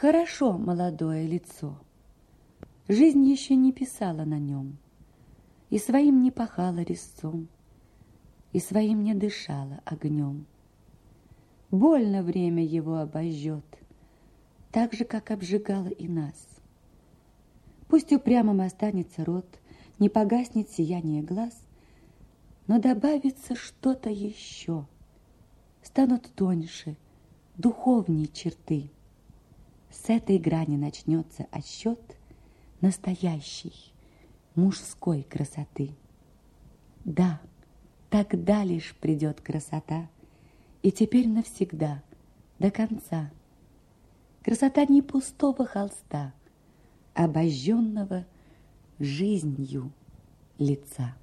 Хорошо молодое лицо. Жизнь еще не писала на нем, И своим не пахала резцом, И своим не дышала огнем. Больно время его обожжет, Так же, как обжигало и нас. Пусть упрямым останется рот, Не погаснет сияние глаз, Но добавится что-то еще. Станут тоньше, духовней черты. С этой грани начнется отсчет Настоящей мужской красоты. Да, тогда лишь придет красота, И теперь навсегда, до конца. Красота не пустого холста, Обожженного жизнью лица.